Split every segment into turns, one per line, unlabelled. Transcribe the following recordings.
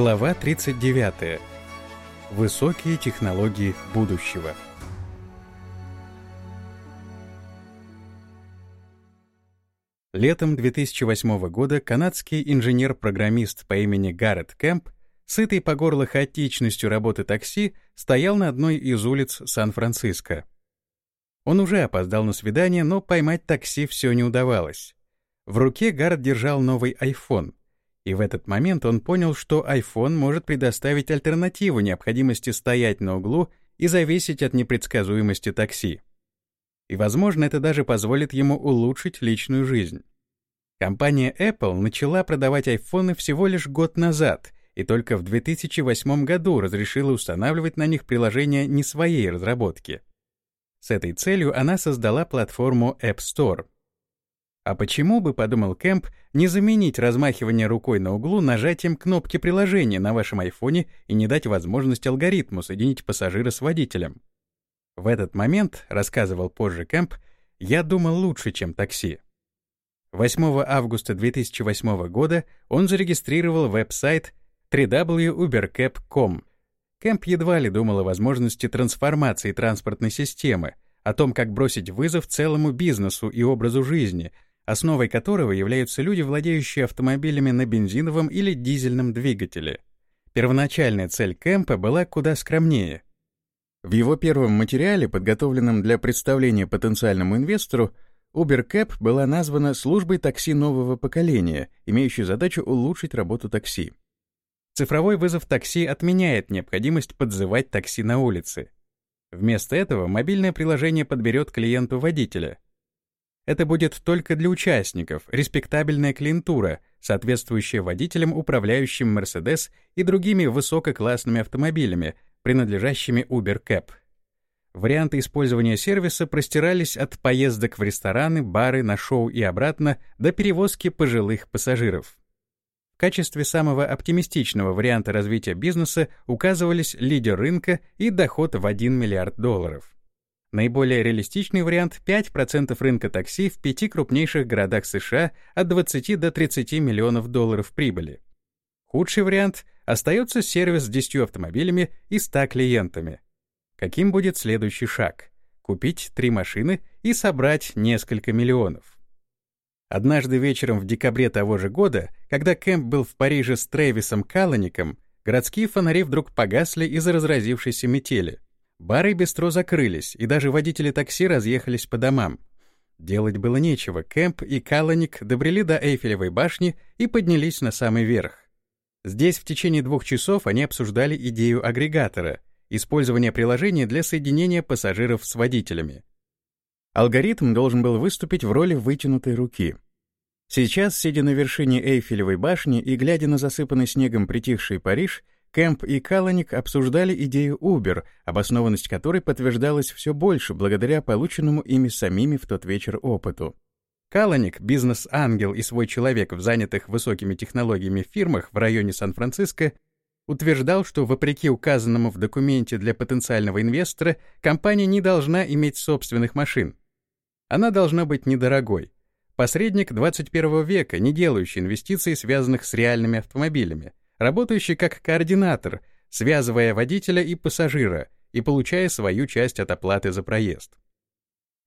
Глава 39. Высокие технологии будущего. Летом 2008 года канадский инженер-программист по имени Гаррет Кэмп, сытый по горло хаотичностью работы такси, стоял на одной из улиц Сан-Франциско. Он уже опоздал на свидание, но поймать такси все не удавалось. В руке Гаррет держал новый iPhone, и в этот момент он понял, что iPhone может предоставить альтернативу необходимости стоять на углу и зависеть от непредсказуемости такси. И, возможно, это даже позволит ему улучшить личную жизнь. Компания Apple начала продавать айфоны всего лишь год назад и только в 2008 году разрешила устанавливать на них приложения не своей разработки. С этой целью она создала платформу App Store — а почему бы, подумал Кэмп, не заменить размахивание рукой на углу нажатием кнопки приложения на вашем айфоне и не дать возможность алгоритму соединить пассажира с водителем? В этот момент, рассказывал позже Кэмп, я думал лучше, чем такси. 8 августа 2008 года он зарегистрировал веб-сайт www.ubercap.com. Кэмп едва ли думал о возможности трансформации транспортной системы, о том, как бросить вызов целому бизнесу и образу жизни — основой которого являются люди, владеющие автомобилями на бензиновом или дизельном двигателе. Первоначальная цель Кэмпа была куда скромнее. В его первом материале, подготовленном для представления потенциальному инвестору, UberCap была названа службой такси нового поколения, имеющей задачу улучшить работу такси. Цифровой вызов такси отменяет необходимость подзывать такси на улице. Вместо этого мобильное приложение подберет клиенту водителя — это будет только для участников, респектабельная клиентура, соответствующая водителям, управляющим Mercedes и другими высококлассными автомобилями, принадлежащими Uber Cap. Варианты использования сервиса простирались от поездок в рестораны, бары, на шоу и обратно до перевозки пожилых пассажиров. В качестве самого оптимистичного варианта развития бизнеса указывались лидер рынка и доход в 1 миллиард долларов. Наиболее реалистичный вариант — 5% рынка такси в пяти крупнейших городах США от 20 до 30 миллионов долларов прибыли. Худший вариант — остается сервис с 10 автомобилями и 100 клиентами. Каким будет следующий шаг? Купить три машины и собрать несколько миллионов. Однажды вечером в декабре того же года, когда Кэмп был в Париже с Трэвисом Калаником, городские фонари вдруг погасли из-за разразившейся метели — Бары и бистро закрылись, и даже водители такси разъехались по домам. Делать было нечего, Кэмп и Каланик добрели до Эйфелевой башни и поднялись на самый верх. Здесь в течение двух часов они обсуждали идею агрегатора — использование приложения для соединения пассажиров с водителями. Алгоритм должен был выступить в роли вытянутой руки. Сейчас, сидя на вершине Эйфелевой башни и глядя на засыпанный снегом притихший Париж, Кэмп и Каланик обсуждали идею Uber, обоснованность которой подтверждалась все больше благодаря полученному ими самими в тот вечер опыту. Каланик, бизнес-ангел и свой человек в занятых высокими технологиями фирмах в районе Сан-Франциско, утверждал, что вопреки указанному в документе для потенциального инвестора, компания не должна иметь собственных машин. Она должна быть недорогой. Посредник 21 века, не делающий инвестиций, связанных с реальными автомобилями, работающий как координатор, связывая водителя и пассажира и получая свою часть от оплаты за проезд.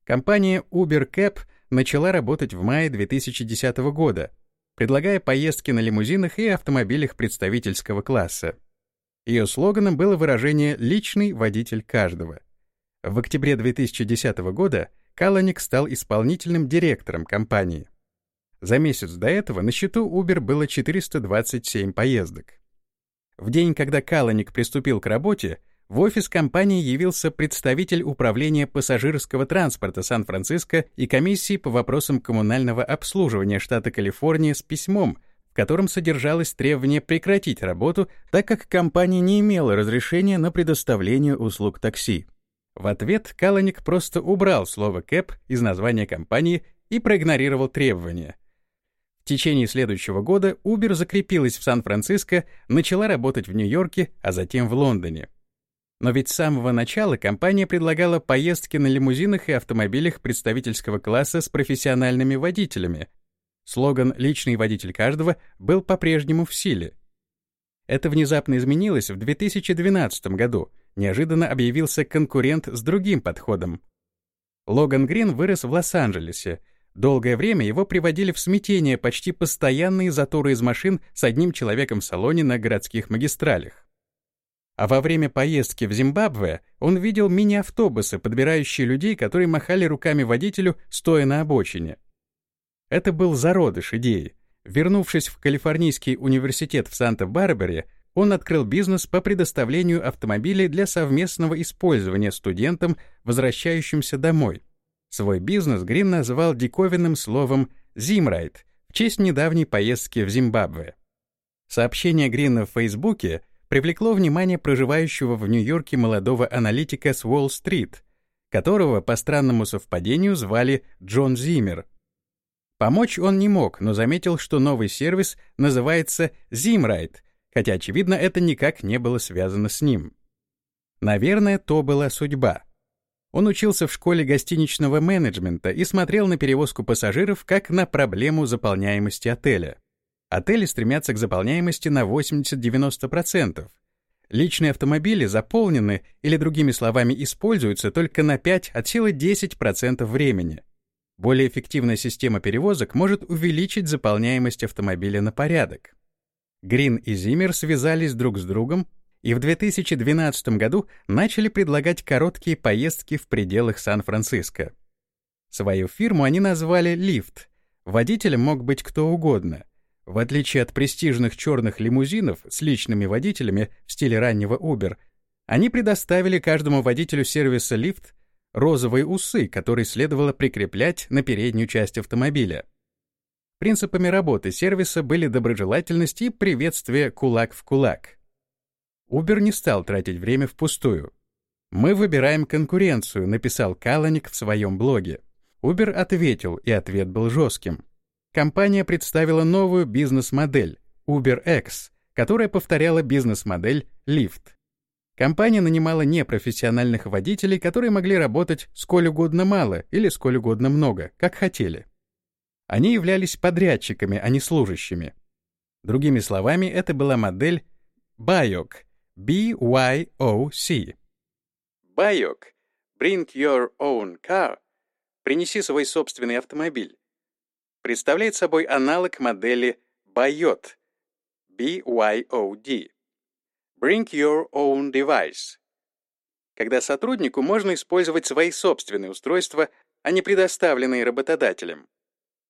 Компания UberCap начала работать в мае 2010 года, предлагая поездки на лимузинах и автомобилях представительского класса. Ее слоганом было выражение «личный водитель каждого». В октябре 2010 года Каланик стал исполнительным директором компании. За месяц до этого на счету Uber было 427 поездок. В день, когда Каланик приступил к работе, в офис компании явился представитель управления пассажирского транспорта Сан-Франциско и комиссии по вопросам коммунального обслуживания штата Калифорния с письмом, в котором содержалось требование прекратить работу, так как компания не имела разрешения на предоставление услуг такси. В ответ Каланик просто убрал слово «кэп» из названия компании и проигнорировал требования. В течение следующего года Uber закрепилась в Сан-Франциско, начала работать в Нью-Йорке, а затем в Лондоне. Но ведь с самого начала компания предлагала поездки на лимузинах и автомобилях представительского класса с профессиональными водителями. Слоган «Личный водитель каждого» был по-прежнему в силе. Это внезапно изменилось в 2012 году. Неожиданно объявился конкурент с другим подходом. Логан Грин вырос в Лос-Анджелесе. Долгое время его приводили в смятение почти постоянные заторы из машин с одним человеком в салоне на городских магистралях. А во время поездки в Зимбабве он видел мини-автобусы, подбирающие людей, которые махали руками водителю, стоя на обочине. Это был зародыш идеи. Вернувшись в Калифорнийский университет в Санта-Барбаре, он открыл бизнес по предоставлению автомобилей для совместного использования студентам, возвращающимся домой. Свой бизнес Грин назвал диковинным словом «Зимрайт» в честь недавней поездки в Зимбабве. Сообщение Грина в Фейсбуке привлекло внимание проживающего в Нью-Йорке молодого аналитика с Уолл-стрит, которого по странному совпадению звали Джон Зиммер. Помочь он не мог, но заметил, что новый сервис называется Zimride, хотя, очевидно, это никак не было связано с ним. Наверное, то была судьба. Он учился в школе гостиничного менеджмента и смотрел на перевозку пассажиров как на проблему заполняемости отеля. Отели стремятся к заполняемости на 80-90%. Личные автомобили заполнены или, другими словами, используются только на 5 от силы 10% времени. Более эффективная система перевозок может увеличить заполняемость автомобиля на порядок. Грин и Зиммер связались друг с другом и в 2012 году начали предлагать короткие поездки в пределах Сан-Франциско. Свою фирму они назвали «Лифт». Водителем мог быть кто угодно. В отличие от престижных черных лимузинов с личными водителями в стиле раннего Uber, они предоставили каждому водителю сервиса «Лифт» розовые усы, которые следовало прикреплять на переднюю часть автомобиля. Принципами работы сервиса были доброжелательность и приветствие кулак в кулак. Uber не стал тратить время впустую. «Мы выбираем конкуренцию», — написал Каланик в своем блоге. Uber ответил, и ответ был жестким компания представила новую бизнес-модель UberX, которая повторяла бизнес-модель Lyft. Компания нанимала непрофессиональных водителей, которые могли работать сколь угодно мало или сколь угодно много, как хотели. Они являлись подрядчиками, а не служащими. Другими словами, это была модель BYOC, B-Y-O-C. BYOC — Bring Your Own Car — принеси свой собственный автомобиль. Представляет собой аналог модели BYOD, BYOD, Bring Your Own Device, когда сотруднику можно использовать свои собственные устройства, а не предоставленные работодателем.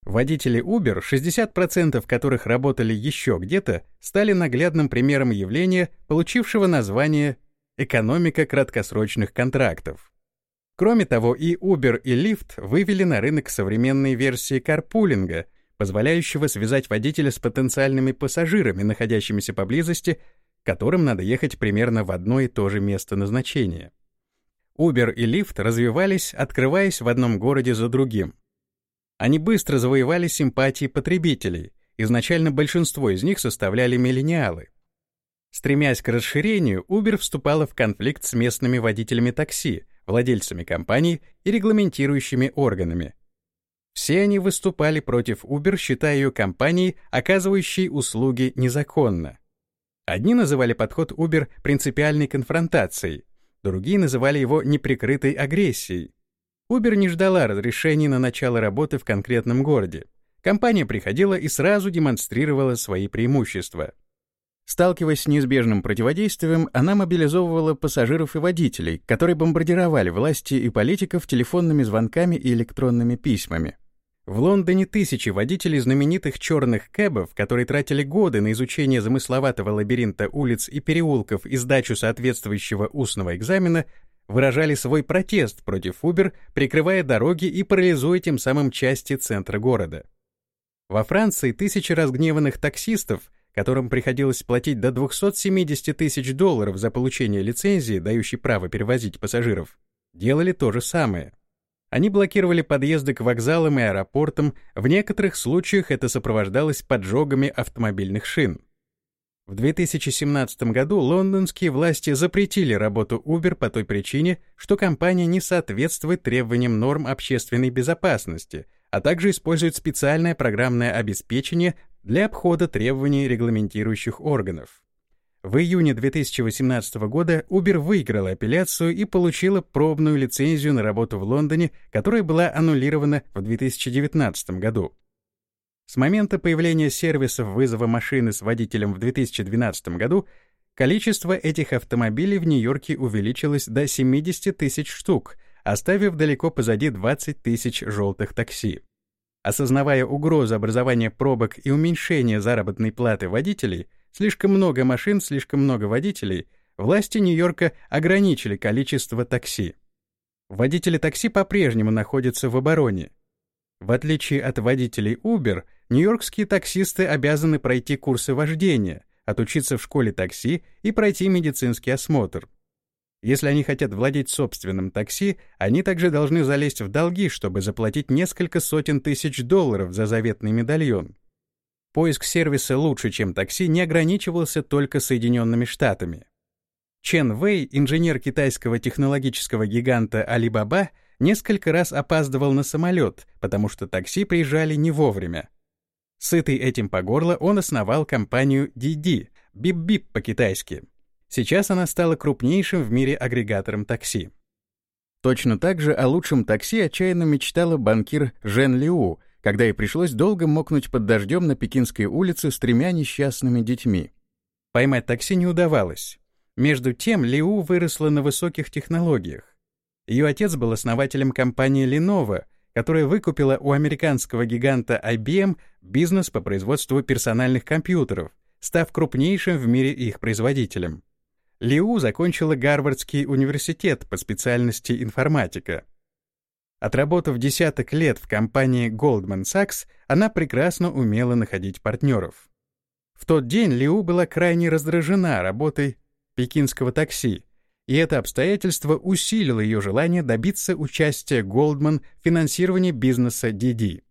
Водители Uber, 60% которых работали еще где-то, стали наглядным примером явления, получившего название «экономика краткосрочных контрактов». Кроме того, и Uber, и Lyft вывели на рынок современные версии карпулинга, позволяющего связать водителя с потенциальными пассажирами, находящимися поблизости, которым надо ехать примерно в одно и то же место назначения. Uber и Lyft развивались, открываясь в одном городе за другим. Они быстро завоевали симпатии потребителей, изначально большинство из них составляли миллениалы. Стремясь к расширению, Uber вступала в конфликт с местными водителями такси, владельцами компаний и регламентирующими органами. Все они выступали против Uber, считая ее компанией, оказывающей услуги незаконно. Одни называли подход Uber принципиальной конфронтацией, другие называли его неприкрытой агрессией. Uber не ждала разрешений на начало работы в конкретном городе. Компания приходила и сразу демонстрировала свои преимущества. Сталкиваясь с неизбежным противодействием, она мобилизовывала пассажиров и водителей, которые бомбардировали власти и политиков телефонными звонками и электронными письмами. В Лондоне тысячи водителей знаменитых черных кэбов, которые тратили годы на изучение замысловатого лабиринта улиц и переулков и сдачу соответствующего устного экзамена, выражали свой протест против Uber, прикрывая дороги и парализуя тем самым части центра города. Во Франции тысячи разгневанных таксистов — которым приходилось платить до 270 тысяч долларов за получение лицензии, дающей право перевозить пассажиров, делали то же самое. Они блокировали подъезды к вокзалам и аэропортам, в некоторых случаях это сопровождалось поджогами автомобильных шин. В 2017 году лондонские власти запретили работу Uber по той причине, что компания не соответствует требованиям норм общественной безопасности, а также использует специальное программное обеспечение для обхода требований регламентирующих органов. В июне 2018 года Uber выиграла апелляцию и получила пробную лицензию на работу в Лондоне, которая была аннулирована в 2019 году. С момента появления сервисов вызова машины с водителем в 2012 году количество этих автомобилей в Нью-Йорке увеличилось до 70 тысяч штук, оставив далеко позади 20 тысяч желтых такси. Осознавая угрозу образования пробок и уменьшения заработной платы водителей, слишком много машин, слишком много водителей, власти Нью-Йорка ограничили количество такси. Водители такси по-прежнему находятся в обороне. В отличие от водителей Uber, нью-йоркские таксисты обязаны пройти курсы вождения, отучиться в школе такси и пройти медицинский осмотр. Если они хотят владеть собственным такси, они также должны залезть в долги, чтобы заплатить несколько сотен тысяч долларов за заветный медальон. Поиск сервиса лучше, чем такси, не ограничивался только Соединенными Штатами. Чен Вэй, инженер китайского технологического гиганта Alibaba, несколько раз опаздывал на самолет, потому что такси приезжали не вовремя. Сытый этим по горло, он основал компанию Didi, бип-бип по-китайски. Сейчас она стала крупнейшим в мире агрегатором такси. Точно так же о лучшем такси отчаянно мечтала банкир Жен Лиу, когда ей пришлось долго мокнуть под дождем на Пекинской улице с тремя несчастными детьми. Поймать такси не удавалось. Между тем, Лиу выросла на высоких технологиях. Ее отец был основателем компании Lenovo, которая выкупила у американского гиганта IBM бизнес по производству персональных компьютеров, став крупнейшим в мире их производителем. Лиу закончила Гарвардский университет по специальности информатика. Отработав десяток лет в компании Goldman Sachs, она прекрасно умела находить партнеров. В тот день Лиу была крайне раздражена работой пекинского такси, и это обстоятельство усилило ее желание добиться участия Goldman в финансировании бизнеса Didi.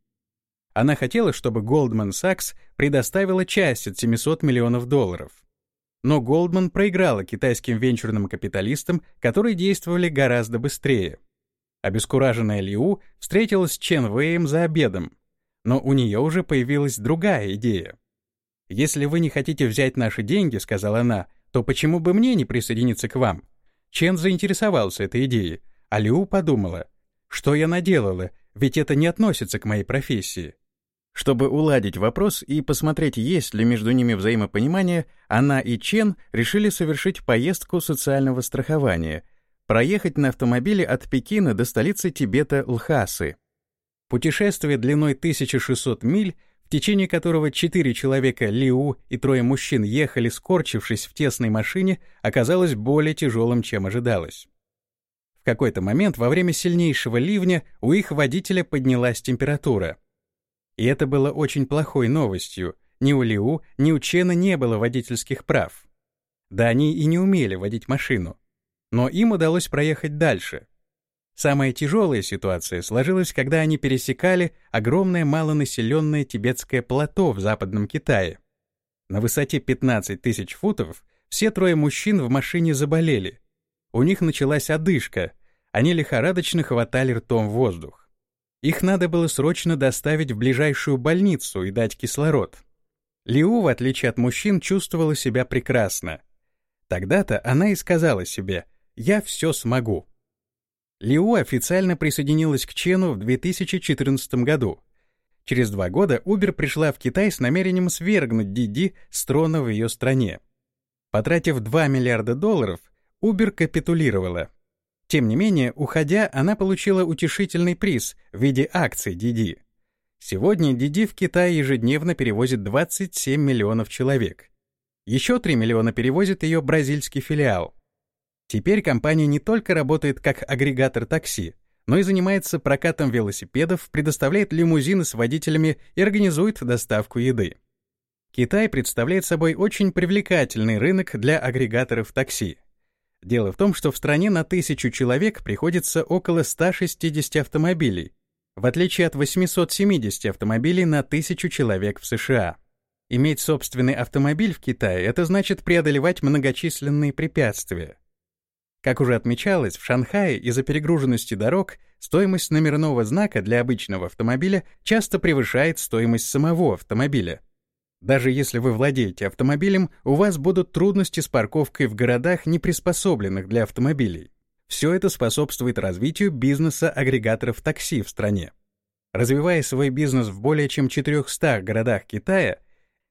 Она хотела, чтобы Goldman Sachs предоставила часть от 700 миллионов долларов. Но Goldman проиграла китайским венчурным капиталистам, которые действовали гораздо быстрее. Обескураженная Лиу встретилась с Чен Вэем за обедом, но у нее уже появилась другая идея. «Если вы не хотите взять наши деньги, — сказала она, — то почему бы мне не присоединиться к вам?» Чен заинтересовался этой идеей, а Лиу подумала, что я наделала, ведь это не относится к моей профессии. Чтобы уладить вопрос и посмотреть, есть ли между ними взаимопонимание, она и Чен решили совершить поездку социального страхования, проехать на автомобиле от Пекина до столицы Тибета Лхасы. Путешествие длиной 1600 миль, течение которого четыре человека Лиу и трое мужчин ехали, скорчившись в тесной машине, оказалось более тяжелым, чем ожидалось. В какой-то момент во время сильнейшего ливня у их водителя поднялась температура — и это было очень плохой новостью. Ни у Лиу, ни у Чена не было водительских прав. Да они и не умели водить машину. Но им удалось проехать дальше. Самая тяжелая ситуация сложилась, когда они пересекали огромное малонаселенное тибетское плато в Западном Китае. На высоте 15 тысяч футов все трое мужчин в машине заболели. У них началась одышка, они лихорадочно хватали ртом воздух. Их надо было срочно доставить в ближайшую больницу и дать кислород. Лиу, в отличие от мужчин, чувствовала себя прекрасно. Тогда-то она и сказала себе «Я все смогу». Лиу официально присоединилась к Чену в 2014 году. Через два года Uber пришла в Китай с намерением свергнуть Диди с трона в ее стране. Потратив 2 миллиарда долларов, Uber капитулировала — тем не менее, уходя, она получила утешительный приз в виде акций Диди. Сегодня Диди в Китае ежедневно перевозит 27 миллионов человек. Еще 3 миллиона перевозит ее бразильский филиал. Теперь компания не только работает как агрегатор такси, но и занимается прокатом велосипедов, предоставляет лимузины с водителями и организует доставку еды. Китай представляет собой очень привлекательный рынок для агрегаторов такси. Дело в том, что в стране на тысячу человек приходится около 160 автомобилей, в отличие от 870 автомобилей на тысячу человек в США. Иметь собственный автомобиль в Китае — это значит преодолевать многочисленные препятствия. Как уже отмечалось, в Шанхае из-за перегруженности дорог стоимость номерного знака для обычного автомобиля часто превышает стоимость самого автомобиля. Даже если вы владеете автомобилем, у вас будут трудности с парковкой в городах, не приспособленных для автомобилей. Все это способствует развитию бизнеса агрегаторов такси в стране. Развивая свой бизнес в более чем 400 городах Китая,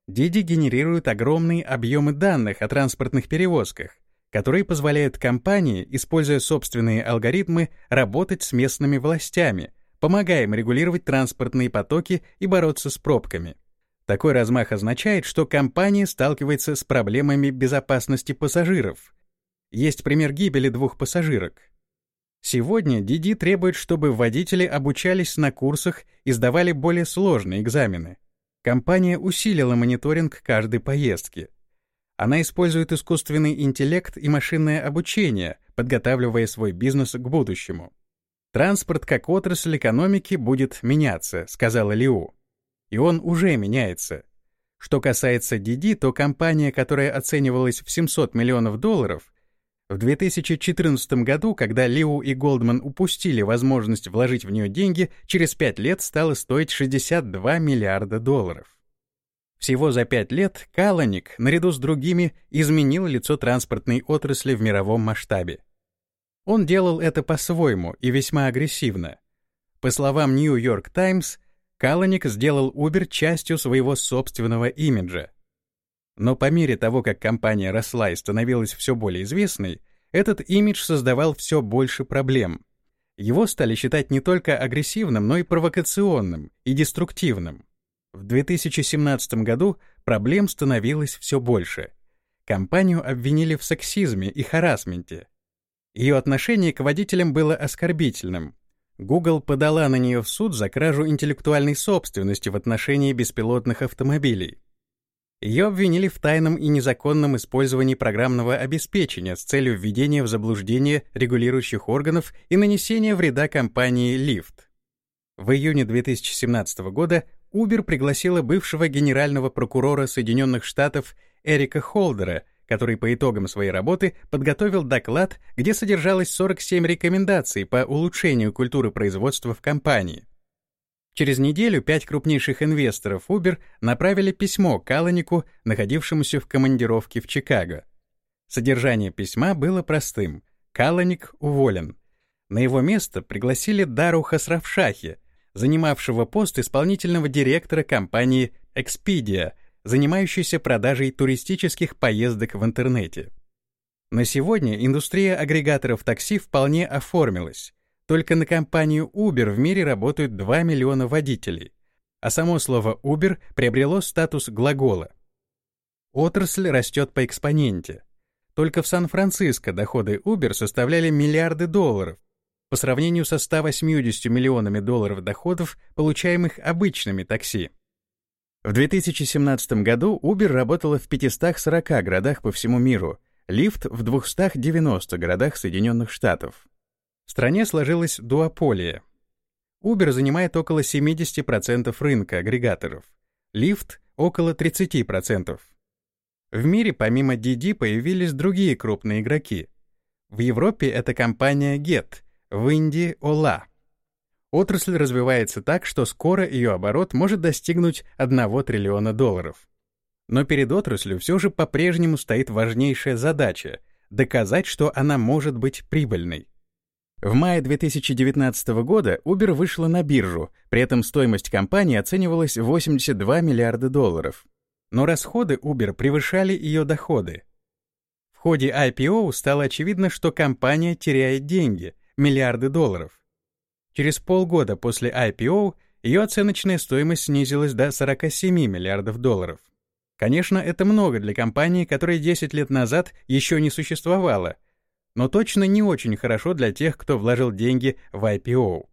Didi генерирует огромные объемы данных о транспортных перевозках, которые позволяют компании, используя собственные алгоритмы, работать с местными властями, помогая им регулировать транспортные потоки и бороться с пробками. Такой размах означает, что компания сталкивается с проблемами безопасности пассажиров. Есть пример гибели двух пассажирок. Сегодня Диди требует, чтобы водители обучались на курсах и сдавали более сложные экзамены. Компания усилила мониторинг каждой поездки. Она использует искусственный интеллект и машинное обучение, подготавливая свой бизнес к будущему. «Транспорт как отрасль экономики будет меняться», — сказала Лиу и он уже меняется. Что касается Диди, то компания, которая оценивалась в 700 миллионов долларов, в 2014 году, когда Лиу и Голдман упустили возможность вложить в нее деньги, через 5 лет стала стоить 62 миллиарда долларов. Всего за 5 лет Каланик, наряду с другими, изменил лицо транспортной отрасли в мировом масштабе. Он делал это по-своему и весьма агрессивно. По словам New York Times, Каланик сделал Uber частью своего собственного имиджа. Но по мере того, как компания росла и становилась все более известной, этот имидж создавал все больше проблем. Его стали считать не только агрессивным, но и провокационным и деструктивным. В 2017 году проблем становилось все больше. Компанию обвинили в сексизме и харасменте. Ее отношение к водителям было оскорбительным, Google подала на нее в суд за кражу интеллектуальной собственности в отношении беспилотных автомобилей. Ее обвинили в тайном и незаконном использовании программного обеспечения с целью введения в заблуждение регулирующих органов и нанесения вреда компании Lyft. В июне 2017 года Uber пригласила бывшего генерального прокурора Соединенных Штатов Эрика Холдера который по итогам своей работы подготовил доклад, где содержалось 47 рекомендаций по улучшению культуры производства в компании. Через неделю пять крупнейших инвесторов Uber направили письмо Каланику, находившемуся в командировке в Чикаго. Содержание письма было простым. Каланик уволен. На его место пригласили Дару Хасравшахи, занимавшего пост исполнительного директора компании Expedia — занимающийся продажей туристических поездок в интернете. На сегодня индустрия агрегаторов такси вполне оформилась. Только на компанию Uber в мире работают 2 миллиона водителей, а само слово Uber приобрело статус глагола. Отрасль растет по экспоненте. Только в Сан-Франциско доходы Uber составляли миллиарды долларов, по сравнению со 180 миллионами долларов доходов, получаемых обычными такси. В 2017 году Uber работала в 540 городах по всему миру, Lyft в 290 городах Соединенных Штатов. В стране сложилась дуополия. Uber занимает около 70% рынка агрегаторов, Lyft — около 30%. В мире помимо Didi появились другие крупные игроки. В Европе это компания Get, в Индии — Ola. Отрасль развивается так, что скоро ее оборот может достигнуть 1 триллиона долларов. Но перед отраслью все же по-прежнему стоит важнейшая задача — доказать, что она может быть прибыльной. В мае 2019 года Uber вышла на биржу, при этом стоимость компании оценивалась в 82 миллиарда долларов. Но расходы Uber превышали ее доходы. В ходе IPO стало очевидно, что компания теряет деньги — миллиарды долларов. Через полгода после IPO ее оценочная стоимость снизилась до 47 миллиардов долларов. Конечно, это много для компании, которая 10 лет назад еще не существовала, но точно не очень хорошо для тех, кто вложил деньги в IPO.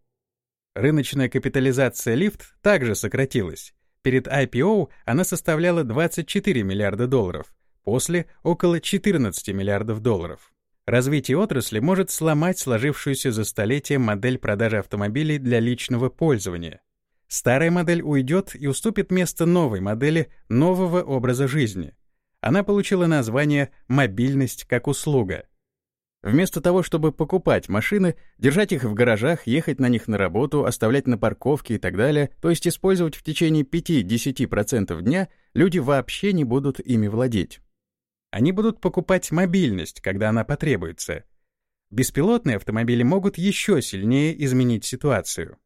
Рыночная капитализация Lyft также сократилась. Перед IPO она составляла 24 миллиарда долларов, после — около 14 миллиардов долларов. Развитие отрасли может сломать сложившуюся за столетия модель продажи автомобилей для личного пользования. Старая модель уйдет и уступит место новой модели нового образа жизни. Она получила название «мобильность как услуга». Вместо того, чтобы покупать машины, держать их в гаражах, ехать на них на работу, оставлять на парковке и так далее, то есть использовать в течение 5-10% дня, люди вообще не будут ими владеть. Они будут покупать мобильность, когда она потребуется. Беспилотные автомобили могут еще сильнее изменить ситуацию.